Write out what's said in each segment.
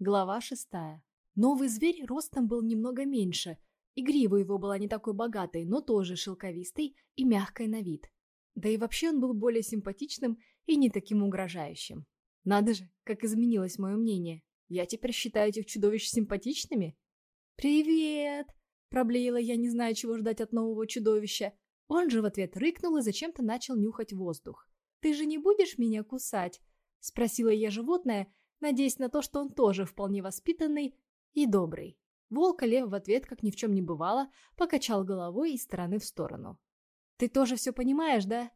Глава шестая. Новый зверь ростом был немного меньше, и грива его была не такой богатой, но тоже шелковистой и мягкой на вид. Да и вообще он был более симпатичным и не таким угрожающим. Надо же, как изменилось мое мнение. Я теперь считаю этих чудовищ симпатичными? «Привет!» – проблеяла я, не зная, чего ждать от нового чудовища. Он же в ответ рыкнул и зачем-то начал нюхать воздух. «Ты же не будешь меня кусать?» – спросила я животное, надеясь на то, что он тоже вполне воспитанный и добрый. Волк-лев в ответ, как ни в чем не бывало, покачал головой из стороны в сторону. «Ты тоже все понимаешь, да?»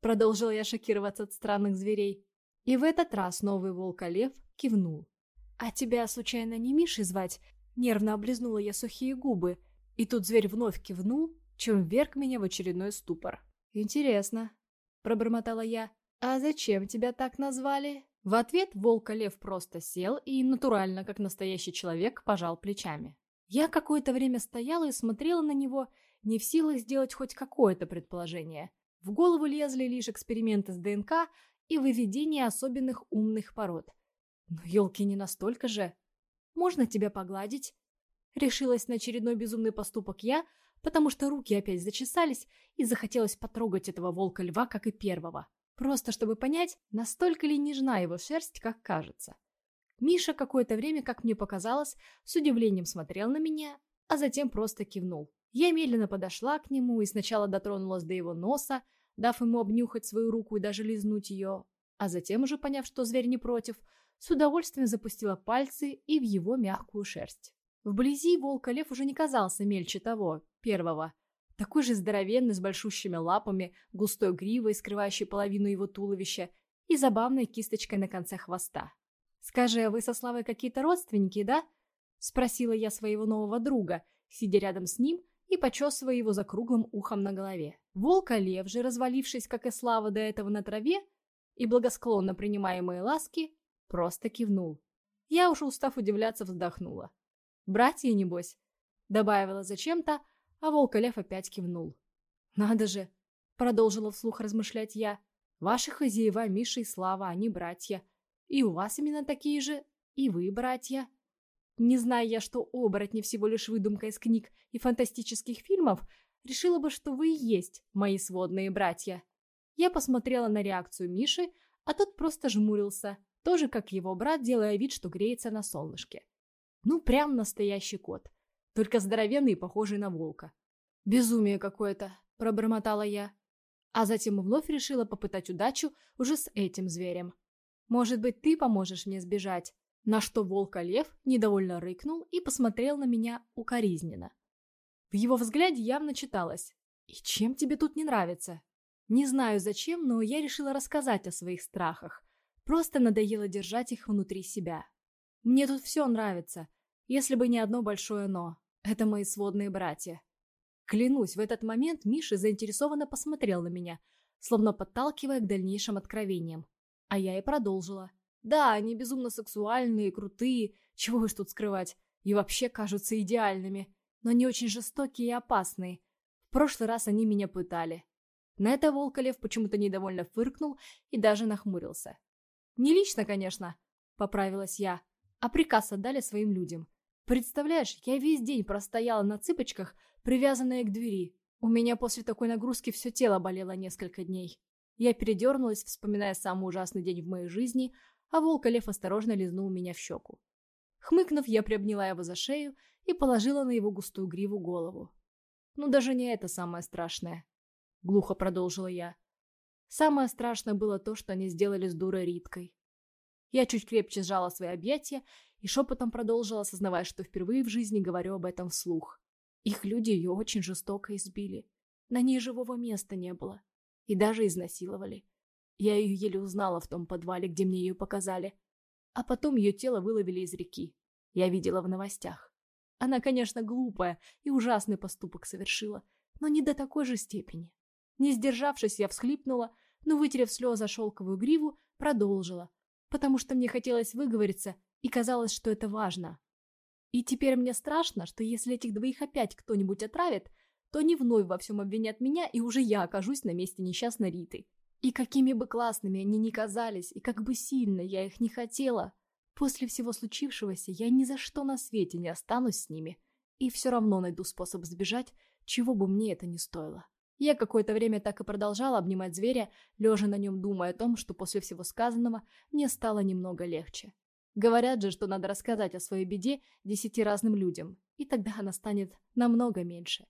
Продолжила я шокироваться от странных зверей. И в этот раз новый волк-лев кивнул. «А тебя, случайно, не Мишей звать?» Нервно облизнула я сухие губы, и тут зверь вновь кивнул, чем вверг меня в очередной ступор. «Интересно», — пробормотала я. «А зачем тебя так назвали?» В ответ волка-лев просто сел и, натурально, как настоящий человек, пожал плечами. Я какое-то время стояла и смотрела на него, не в силах сделать хоть какое-то предположение. В голову лезли лишь эксперименты с ДНК и выведение особенных умных пород. Но елки не настолько же. Можно тебя погладить?» Решилась на очередной безумный поступок я, потому что руки опять зачесались и захотелось потрогать этого волка-льва, как и первого. Просто чтобы понять, настолько ли нежна его шерсть, как кажется. Миша какое-то время, как мне показалось, с удивлением смотрел на меня, а затем просто кивнул. Я медленно подошла к нему и сначала дотронулась до его носа, дав ему обнюхать свою руку и даже лизнуть ее, а затем, уже поняв, что зверь не против, с удовольствием запустила пальцы и в его мягкую шерсть. Вблизи волк-лев уже не казался мельче того, первого, такой же здоровенный, с большущими лапами, густой гривой, скрывающей половину его туловища, и забавной кисточкой на конце хвоста. «Скажи, а вы со Славой какие-то родственники, да?» — спросила я своего нового друга, сидя рядом с ним и почесывая его за круглым ухом на голове. Волк-лев же, развалившись, как и Слава до этого на траве, и благосклонно принимая мои ласки, просто кивнул. Я уж устав удивляться, вздохнула. «Братья, небось?» — добавила зачем-то, а волк-лев опять кивнул. «Надо же!» — продолжила вслух размышлять я. «Ваши хозяева Миша и Слава, они братья. И у вас именно такие же, и вы братья». Не зная я, что оборотни всего лишь выдумка из книг и фантастических фильмов, решила бы, что вы и есть мои сводные братья. Я посмотрела на реакцию Миши, а тот просто жмурился, тоже как его брат, делая вид, что греется на солнышке. Ну, прям настоящий кот только здоровенный и похожий на волка. «Безумие какое-то», — пробормотала я. А затем вновь решила попытать удачу уже с этим зверем. «Может быть, ты поможешь мне сбежать?» На что волк-лев недовольно рыкнул и посмотрел на меня укоризненно. В его взгляде явно читалось «И чем тебе тут не нравится?» Не знаю зачем, но я решила рассказать о своих страхах. Просто надоело держать их внутри себя. Мне тут все нравится, если бы не одно большое «но». Это мои сводные братья. Клянусь, в этот момент Миша заинтересованно посмотрел на меня, словно подталкивая к дальнейшим откровениям. А я и продолжила. Да, они безумно сексуальные, крутые, чего уж тут скрывать, и вообще кажутся идеальными, но они очень жестокие и опасные. В прошлый раз они меня пытали. На это Волколев почему-то недовольно фыркнул и даже нахмурился. «Не лично, конечно», — поправилась я, — «а приказ отдали своим людям. Представляешь, я весь день простояла на цыпочках, привязанная к двери. У меня после такой нагрузки все тело болело несколько дней. Я передернулась, вспоминая самый ужасный день в моей жизни, а волк-лев осторожно лизнул меня в щеку. Хмыкнув, я приобняла его за шею и положила на его густую гриву голову. «Ну, даже не это самое страшное», — глухо продолжила я. «Самое страшное было то, что они сделали с дурой Риткой. Я чуть крепче сжала свои объятия и шепотом продолжила, осознавая, что впервые в жизни говорю об этом вслух. Их люди ее очень жестоко избили. На ней живого места не было. И даже изнасиловали. Я ее еле узнала в том подвале, где мне ее показали. А потом ее тело выловили из реки. Я видела в новостях. Она, конечно, глупая и ужасный поступок совершила, но не до такой же степени. Не сдержавшись, я всхлипнула, но, вытерев слезы шелковую гриву, продолжила, потому что мне хотелось выговориться и казалось, что это важно. И теперь мне страшно, что если этих двоих опять кто-нибудь отравит, то они вновь во всем обвинят меня, и уже я окажусь на месте несчастной Риты. И какими бы классными они ни казались, и как бы сильно я их не хотела, После всего случившегося я ни за что на свете не останусь с ними и все равно найду способ сбежать, чего бы мне это ни стоило. Я какое-то время так и продолжала обнимать зверя, лежа на нем, думая о том, что после всего сказанного мне стало немного легче. Говорят же, что надо рассказать о своей беде десяти разным людям, и тогда она станет намного меньше.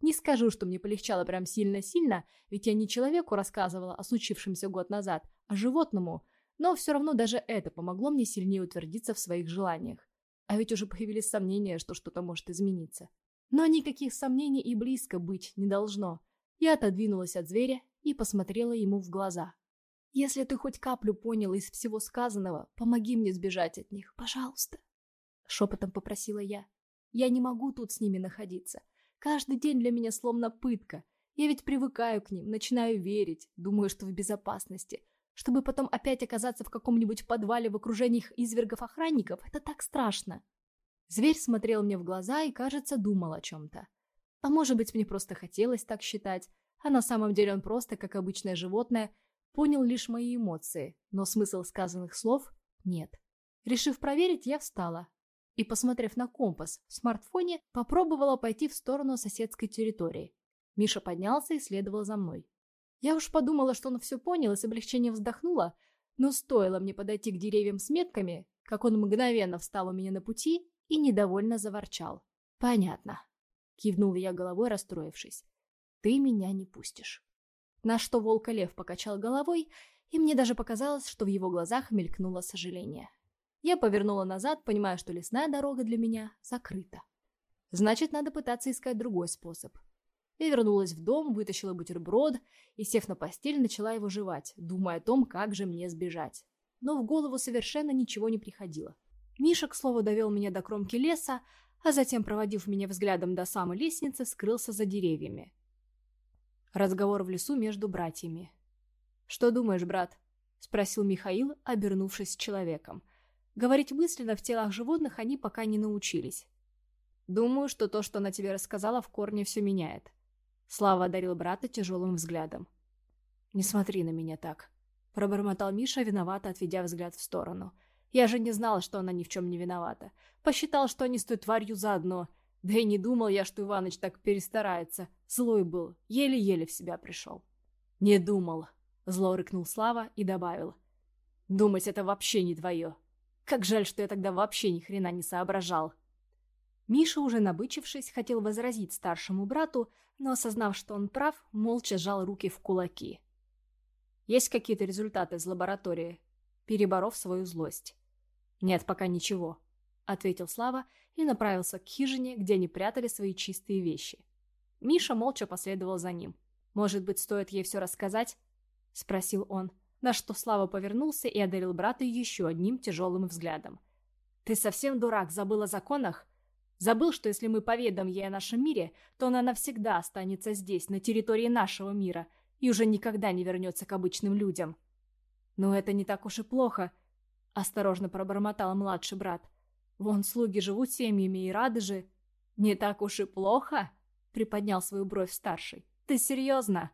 Не скажу, что мне полегчало прям сильно-сильно, ведь я не человеку рассказывала о случившемся год назад, а животному, но все равно даже это помогло мне сильнее утвердиться в своих желаниях. А ведь уже появились сомнения, что что-то может измениться. Но никаких сомнений и близко быть не должно. Я отодвинулась от зверя и посмотрела ему в глаза. «Если ты хоть каплю понял из всего сказанного, помоги мне сбежать от них, пожалуйста!» Шепотом попросила я. «Я не могу тут с ними находиться. Каждый день для меня словно пытка. Я ведь привыкаю к ним, начинаю верить, думаю, что в безопасности. Чтобы потом опять оказаться в каком-нибудь подвале в окружении извергов-охранников, это так страшно!» Зверь смотрел мне в глаза и, кажется, думал о чем-то. А может быть, мне просто хотелось так считать, а на самом деле он просто, как обычное животное, понял лишь мои эмоции, но смысл сказанных слов нет. Решив проверить, я встала и, посмотрев на компас в смартфоне, попробовала пойти в сторону соседской территории. Миша поднялся и следовал за мной. Я уж подумала, что он все понял и с облегчением вздохнула, но стоило мне подойти к деревьям с метками, как он мгновенно встал у меня на пути и недовольно заворчал. «Понятно. Кивнула я головой, расстроившись. «Ты меня не пустишь». На что волк-лев покачал головой, и мне даже показалось, что в его глазах мелькнуло сожаление. Я повернула назад, понимая, что лесная дорога для меня закрыта. Значит, надо пытаться искать другой способ. Я вернулась в дом, вытащила бутерброд и, сев на постель, начала его жевать, думая о том, как же мне сбежать. Но в голову совершенно ничего не приходило. Миша, к слову, довел меня до кромки леса, а затем, проводив меня взглядом до самой лестницы, скрылся за деревьями. Разговор в лесу между братьями. «Что думаешь, брат?» — спросил Михаил, обернувшись с человеком. Говорить мысленно в телах животных они пока не научились. «Думаю, что то, что она тебе рассказала, в корне все меняет». Слава одарил брата тяжелым взглядом. «Не смотри на меня так», — пробормотал Миша, виновато отведя взгляд в сторону — я же не знала, что она ни в чем не виновата. Посчитал, что они с той тварью заодно. Да и не думал я, что Иваныч так перестарается. Злой был, еле-еле в себя пришел. «Не думал», — зло рыкнул Слава и добавил. «Думать это вообще не твое. Как жаль, что я тогда вообще ни хрена не соображал». Миша, уже набычившись, хотел возразить старшему брату, но, осознав, что он прав, молча сжал руки в кулаки. «Есть какие-то результаты из лаборатории?» Переборов свою злость. «Нет, пока ничего», — ответил Слава и направился к хижине, где они прятали свои чистые вещи. Миша молча последовал за ним. «Может быть, стоит ей все рассказать?» — спросил он, на что Слава повернулся и одарил брата еще одним тяжелым взглядом. «Ты совсем дурак, забыл о законах? Забыл, что если мы поведаем ей о нашем мире, то она навсегда останется здесь, на территории нашего мира, и уже никогда не вернется к обычным людям?» «Но это не так уж и плохо», — осторожно пробормотал младший брат. «Вон слуги живут семьями и рады же». «Не так уж и плохо?» — приподнял свою бровь старший. «Ты серьезно?»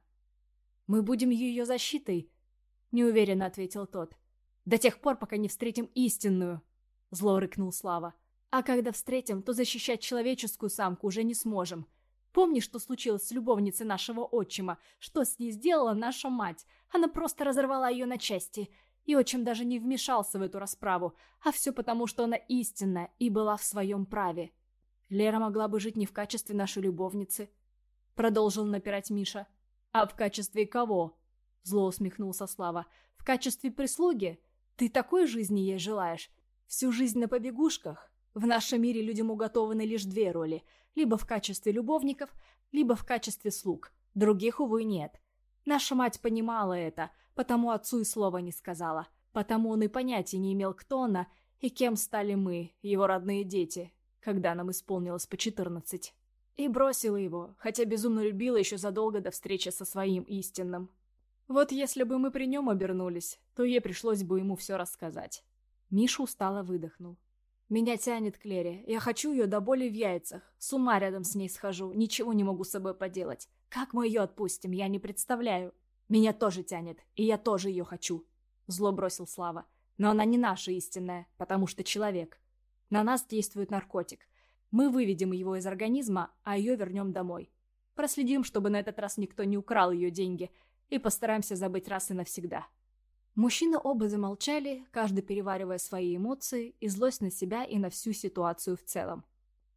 «Мы будем ее защитой», — неуверенно ответил тот. «До тех пор, пока не встретим истинную», — зло рыкнул Слава. «А когда встретим, то защищать человеческую самку уже не сможем. Помнишь, что случилось с любовницей нашего отчима? Что с ней сделала наша мать? Она просто разорвала ее на части. И отчим даже не вмешался в эту расправу, а все потому, что она истинная и была в своем праве. Лера могла бы жить не в качестве нашей любовницы, продолжил напирать Миша. А в качестве кого? Зло усмехнулся Слава. В качестве прислуги? Ты такой жизни ей желаешь? Всю жизнь на побегушках? В нашем мире людям уготованы лишь две роли – либо в качестве любовников, либо в качестве слуг. Других, увы, нет. Наша мать понимала это, потому отцу и слова не сказала. Потому он и понятия не имел, кто она и кем стали мы, его родные дети, когда нам исполнилось по четырнадцать. И бросила его, хотя безумно любила еще задолго до встречи со своим истинным. Вот если бы мы при нем обернулись, то ей пришлось бы ему все рассказать. Миша устало выдохнул. Меня тянет к Лере. Я хочу ее до боли в яйцах. С ума рядом с ней схожу. Ничего не могу с собой поделать. Как мы ее отпустим, я не представляю. Меня тоже тянет. И я тоже ее хочу. Зло бросил Слава. Но она не наша истинная, потому что человек. На нас действует наркотик. Мы выведем его из организма, а ее вернем домой. Проследим, чтобы на этот раз никто не украл ее деньги, и постараемся забыть раз и навсегда. Мужчины оба замолчали, каждый переваривая свои эмоции и злость на себя и на всю ситуацию в целом.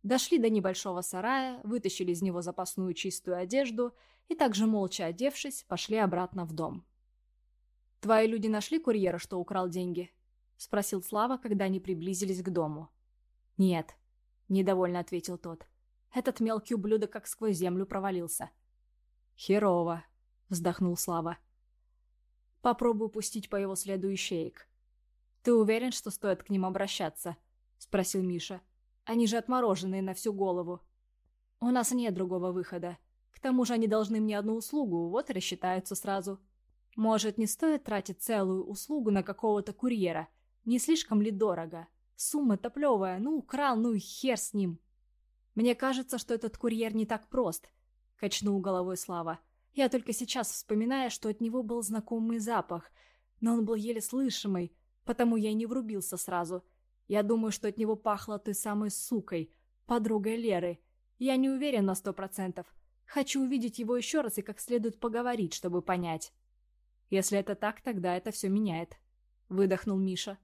Дошли до небольшого сарая, вытащили из него запасную чистую одежду и также молча одевшись, пошли обратно в дом. «Твои люди нашли курьера, что украл деньги?» — спросил Слава, когда они приблизились к дому. «Нет», — недовольно ответил тот. «Этот мелкий ублюдок как сквозь землю провалился». «Херово», — вздохнул Слава. «Попробую пустить по его следу ищеек». «Ты уверен, что стоит к ним обращаться?» — спросил Миша. «Они же отмороженные на всю голову». «У нас нет другого выхода. К тому же они должны мне одну услугу, вот и рассчитаются сразу». «Может, не стоит тратить целую услугу на какого-то курьера? Не слишком ли дорого?» Сумма топлевая, ну, украл, ну и хер с ним. Мне кажется, что этот курьер не так прост, качнул головой Слава. Я только сейчас вспоминаю, что от него был знакомый запах, но он был еле слышимый, потому я и не врубился сразу. Я думаю, что от него пахло той самой сукой, подругой Леры. Я не уверен на сто процентов. Хочу увидеть его еще раз и как следует поговорить, чтобы понять. Если это так, тогда это все меняет. Выдохнул Миша.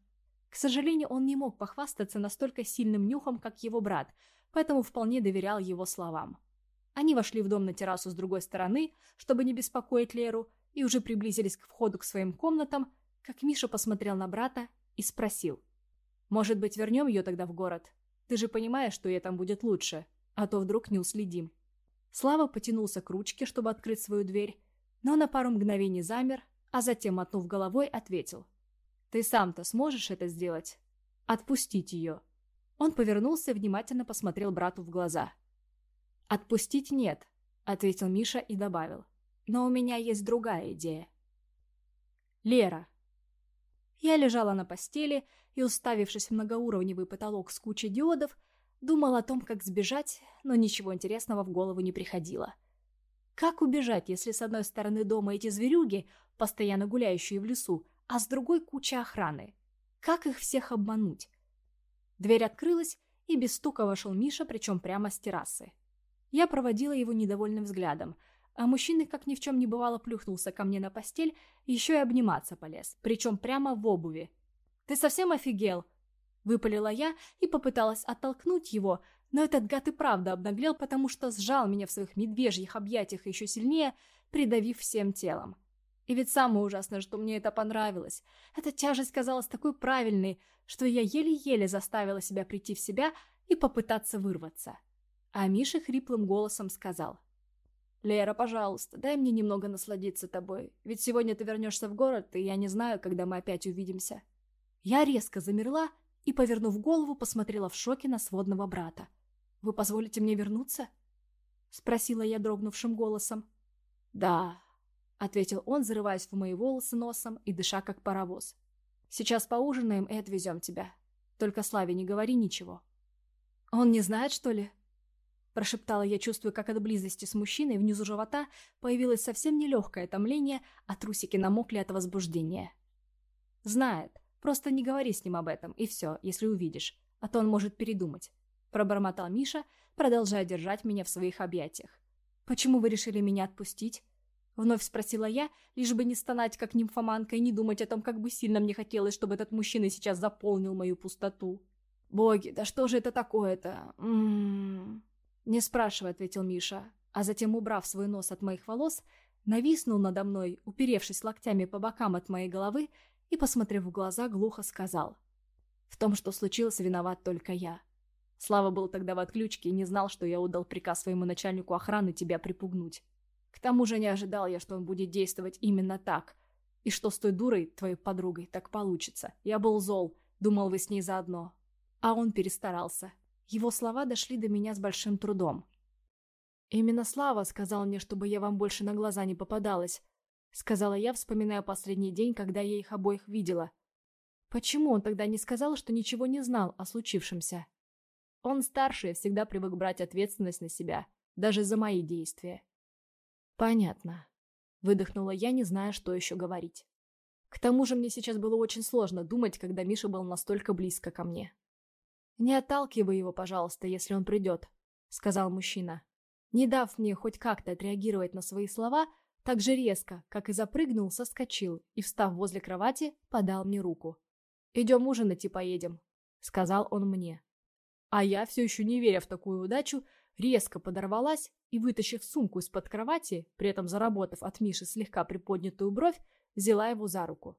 К сожалению, он не мог похвастаться настолько сильным нюхом, как его брат, поэтому вполне доверял его словам. Они вошли в дом на террасу с другой стороны, чтобы не беспокоить Леру, и уже приблизились к входу к своим комнатам, как Миша посмотрел на брата и спросил. «Может быть, вернем ее тогда в город? Ты же понимаешь, что ей там будет лучше, а то вдруг не уследим». Слава потянулся к ручке, чтобы открыть свою дверь, но на пару мгновений замер, а затем, мотнув головой, ответил. Ты сам-то сможешь это сделать? Отпустить ее?» Он повернулся и внимательно посмотрел брату в глаза. «Отпустить нет», — ответил Миша и добавил. «Но у меня есть другая идея». Лера. Я лежала на постели и, уставившись в многоуровневый потолок с кучей диодов, думала о том, как сбежать, но ничего интересного в голову не приходило. Как убежать, если с одной стороны дома эти зверюги, постоянно гуляющие в лесу, а с другой куча охраны. Как их всех обмануть? Дверь открылась, и без стука вошел Миша, причем прямо с террасы. Я проводила его недовольным взглядом, а мужчина, как ни в чем не бывало, плюхнулся ко мне на постель, еще и обниматься полез, причем прямо в обуви. «Ты совсем офигел?» Выпалила я и попыталась оттолкнуть его, но этот гад и правда обнаглел, потому что сжал меня в своих медвежьих объятиях еще сильнее, придавив всем телом. И ведь самое ужасное, что мне это понравилось. Эта тяжесть казалась такой правильной, что я еле-еле заставила себя прийти в себя и попытаться вырваться. А Миша хриплым голосом сказал. «Лера, пожалуйста, дай мне немного насладиться тобой, ведь сегодня ты вернешься в город, и я не знаю, когда мы опять увидимся». Я резко замерла и, повернув голову, посмотрела в шоке на сводного брата. «Вы позволите мне вернуться?» — спросила я дрогнувшим голосом. «Да», ответил он, зарываясь в мои волосы носом и дыша как паровоз. «Сейчас поужинаем и отвезем тебя. Только Славе не говори ничего». «Он не знает, что ли?» Прошептала я, чувствуя, как от близости с мужчиной внизу живота появилось совсем нелегкое томление, а трусики намокли от возбуждения. «Знает. Просто не говори с ним об этом, и все, если увидишь, а то он может передумать», пробормотал Миша, продолжая держать меня в своих объятиях. «Почему вы решили меня отпустить?» Вновь спросила я, лишь бы не стонать, как нимфоманка, и не думать о том, как бы сильно мне хотелось, чтобы этот мужчина сейчас заполнил мою пустоту. «Боги, да что же это такое-то? М-м-м...» «Не спрашивай», — ответил Миша, а затем, убрав свой нос от моих волос, нависнул надо мной, уперевшись локтями по бокам от моей головы и, посмотрев в глаза, глухо сказал. «В том, что случилось, виноват только я. Слава был тогда в отключке и не знал, что я удал приказ своему начальнику охраны тебя припугнуть. К тому же не ожидал я, что он будет действовать именно так. И что с той дурой, твоей подругой, так получится. Я был зол, думал, вы с ней заодно. А он перестарался. Его слова дошли до меня с большим трудом. «Именно Слава сказал мне, чтобы я вам больше на глаза не попадалась», сказала я, вспоминая последний день, когда я их обоих видела. Почему он тогда не сказал, что ничего не знал о случившемся? Он старший всегда привык брать ответственность на себя, даже за мои действия. «Понятно», — выдохнула я, не зная, что еще говорить. К тому же мне сейчас было очень сложно думать, когда Миша был настолько близко ко мне. «Не отталкивай его, пожалуйста, если он придет», — сказал мужчина. Не дав мне хоть как-то отреагировать на свои слова, так же резко, как и запрыгнул, соскочил и, встав возле кровати, подал мне руку. «Идем ужинать и поедем», — сказал он мне. А я, все еще не веря в такую удачу, резко подорвалась и, вытащив сумку из-под кровати, при этом заработав от Миши слегка приподнятую бровь, взяла его за руку.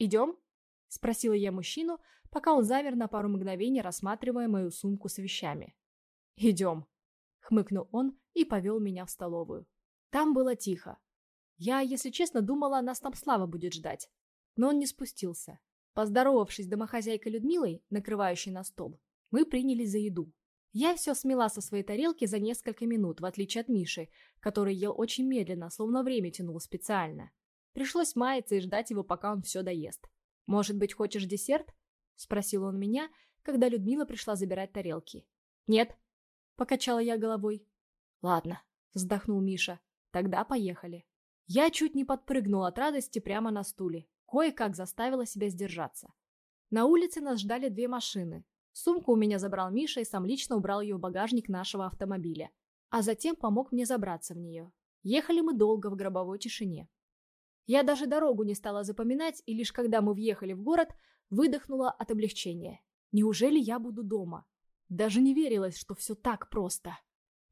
«Идем?» — спросила я мужчину, пока он замер на пару мгновений, рассматривая мою сумку с вещами. «Идем», — хмыкнул он и повел меня в столовую. Там было тихо. Я, если честно, думала, нас там Слава будет ждать. Но он не спустился. Поздоровавшись с домохозяйкой Людмилой, накрывающей на стол, мы принялись за еду. Я все смела со своей тарелки за несколько минут, в отличие от Миши, который ел очень медленно, словно время тянул специально. Пришлось маяться и ждать его, пока он все доест. «Может быть, хочешь десерт?» — спросил он меня, когда Людмила пришла забирать тарелки. «Нет», — покачала я головой. «Ладно», — вздохнул Миша. «Тогда поехали». Я чуть не подпрыгнула от радости прямо на стуле. Кое-как заставила себя сдержаться. На улице нас ждали две машины. Сумку у меня забрал Миша и сам лично убрал ее в багажник нашего автомобиля. А затем помог мне забраться в нее. Ехали мы долго в гробовой тишине. Я даже дорогу не стала запоминать, и лишь когда мы въехали в город, выдохнула от облегчения. Неужели я буду дома? Даже не верилось, что все так просто.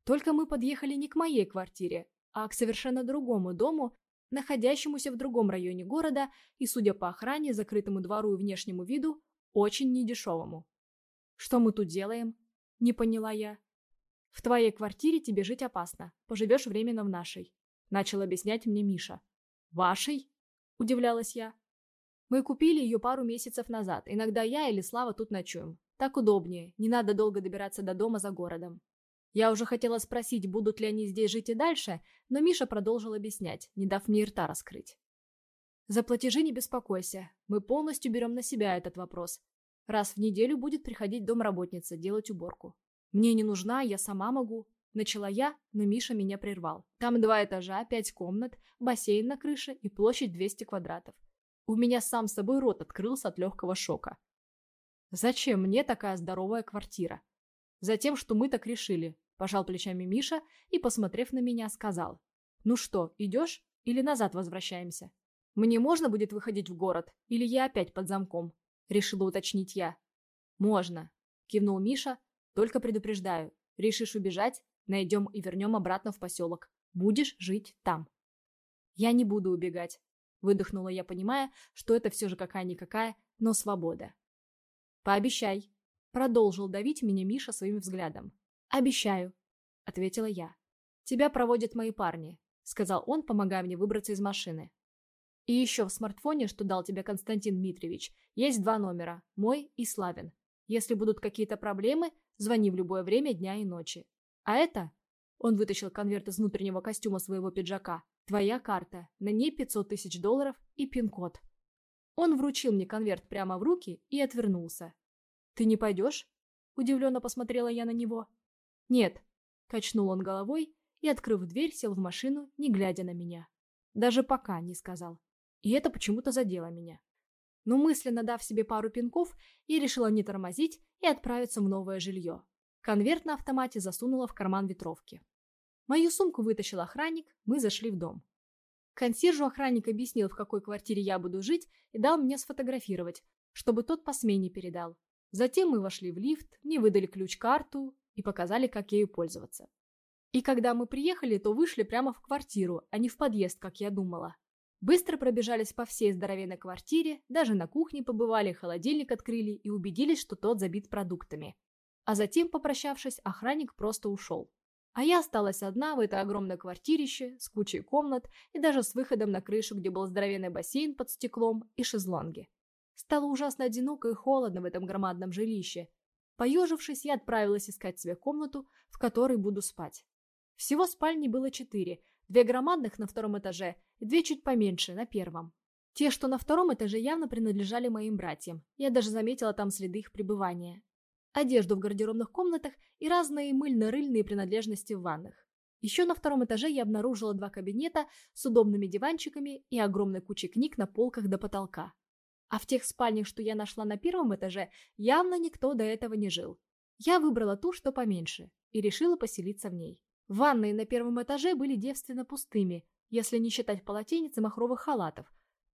Только мы подъехали не к моей квартире, а к совершенно другому дому, находящемуся в другом районе города и, судя по охране, закрытому двору и внешнему виду, очень недешевому. «Что мы тут делаем?» – не поняла я. «В твоей квартире тебе жить опасно, поживешь временно в нашей», – начал объяснять мне Миша. «Вашей?» – удивлялась я. «Мы купили ее пару месяцев назад. Иногда я или Слава тут ночуем. Так удобнее, не надо долго добираться до дома за городом». Я уже хотела спросить, будут ли они здесь жить и дальше, но Миша продолжил объяснять, не дав мне рта раскрыть. «За платежи не беспокойся. Мы полностью берем на себя этот вопрос. Раз в неделю будет приходить домработница делать уборку. Мне не нужна, я сама могу. Начала я, но Миша меня прервал. Там два этажа, пять комнат, бассейн на крыше и площадь 200 квадратов. У меня сам собой рот открылся от легкого шока. Зачем мне такая здоровая квартира? Затем, что мы так решили. Пожал плечами Миша и, посмотрев на меня, сказал. Ну что, идешь или назад возвращаемся? Мне можно будет выходить в город или я опять под замком? Решила уточнить я. Можно, кивнул Миша, только предупреждаю. Решишь убежать, Найдем и вернем обратно в поселок. Будешь жить там. Я не буду убегать. Выдохнула я, понимая, что это все же какая-никакая, но свобода. Пообещай. Продолжил давить меня Миша своим взглядом. «Обещаю», — ответила я. «Тебя проводят мои парни», — сказал он, помогая мне выбраться из машины. «И еще в смартфоне, что дал тебе Константин Дмитриевич, есть два номера, мой и Славин. Если будут какие-то проблемы, звони в любое время дня и ночи. А это...» Он вытащил конверт из внутреннего костюма своего пиджака. «Твоя карта. На ней 500 тысяч долларов и пин-код». Он вручил мне конверт прямо в руки и отвернулся. «Ты не пойдешь?» Удивленно посмотрела я на него. «Нет», — качнул он головой и, открыв дверь, сел в машину, не глядя на меня. Даже пока не сказал. И это почему-то задело меня. Но мысленно дав себе пару пинков, я решила не тормозить и отправиться в новое жилье. Конверт на автомате засунула в карман ветровки. Мою сумку вытащил охранник, мы зашли в дом. Консьержу охранник объяснил, в какой квартире я буду жить, и дал мне сфотографировать, чтобы тот по смене передал. Затем мы вошли в лифт, мне выдали ключ-карту и показали, как ею пользоваться. И когда мы приехали, то вышли прямо в квартиру, а не в подъезд, как я думала. Быстро пробежались по всей здоровенной квартире, даже на кухне побывали, холодильник открыли и убедились, что тот забит продуктами. А затем, попрощавшись, охранник просто ушел. А я осталась одна в этой огромной квартирище с кучей комнат и даже с выходом на крышу, где был здоровенный бассейн под стеклом и шезлонги. Стало ужасно одиноко и холодно в этом громадном жилище. Поежившись, я отправилась искать себе комнату, в которой буду спать. Всего спальни было четыре, две громадных на втором этаже и две чуть поменьше, на первом. Те, что на втором этаже, явно принадлежали моим братьям. Я даже заметила там следы их пребывания одежду в гардеробных комнатах и разные мыльно-рыльные принадлежности в ваннах. Еще на втором этаже я обнаружила два кабинета с удобными диванчиками и огромной кучей книг на полках до потолка. А в тех спальнях, что я нашла на первом этаже, явно никто до этого не жил. Я выбрала ту, что поменьше, и решила поселиться в ней. Ванные на первом этаже были девственно пустыми, если не считать полотенец и махровых халатов,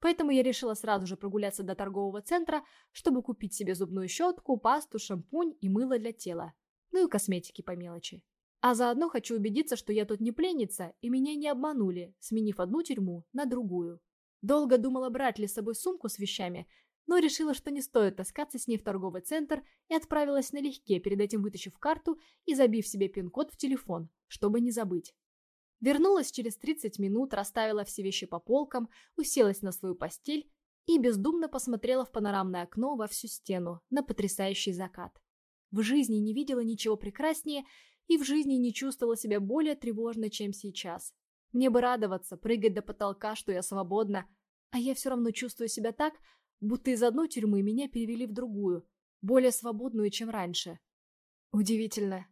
поэтому я решила сразу же прогуляться до торгового центра, чтобы купить себе зубную щетку, пасту, шампунь и мыло для тела, ну и косметики по мелочи. А заодно хочу убедиться, что я тут не пленница, и меня не обманули, сменив одну тюрьму на другую. Долго думала, брать ли с собой сумку с вещами, но решила, что не стоит таскаться с ней в торговый центр и отправилась налегке, перед этим вытащив карту и забив себе пин-код в телефон, чтобы не забыть. Вернулась через 30 минут, расставила все вещи по полкам, уселась на свою постель и бездумно посмотрела в панорамное окно во всю стену на потрясающий закат. В жизни не видела ничего прекраснее и в жизни не чувствовала себя более тревожно, чем сейчас. Мне бы радоваться, прыгать до потолка, что я свободна, а я все равно чувствую себя так, будто из одной тюрьмы меня перевели в другую, более свободную, чем раньше. Удивительно.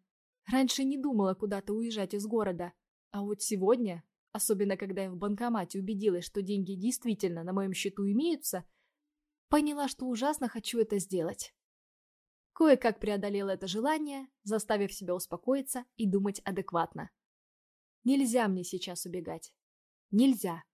Раньше не думала куда-то уезжать из города, а вот сегодня, особенно когда я в банкомате убедилась, что деньги действительно на моем счету имеются, поняла, что ужасно хочу это сделать. Кое-как преодолела это желание, заставив себя успокоиться и думать адекватно. Нельзя мне сейчас убегать. Нельзя.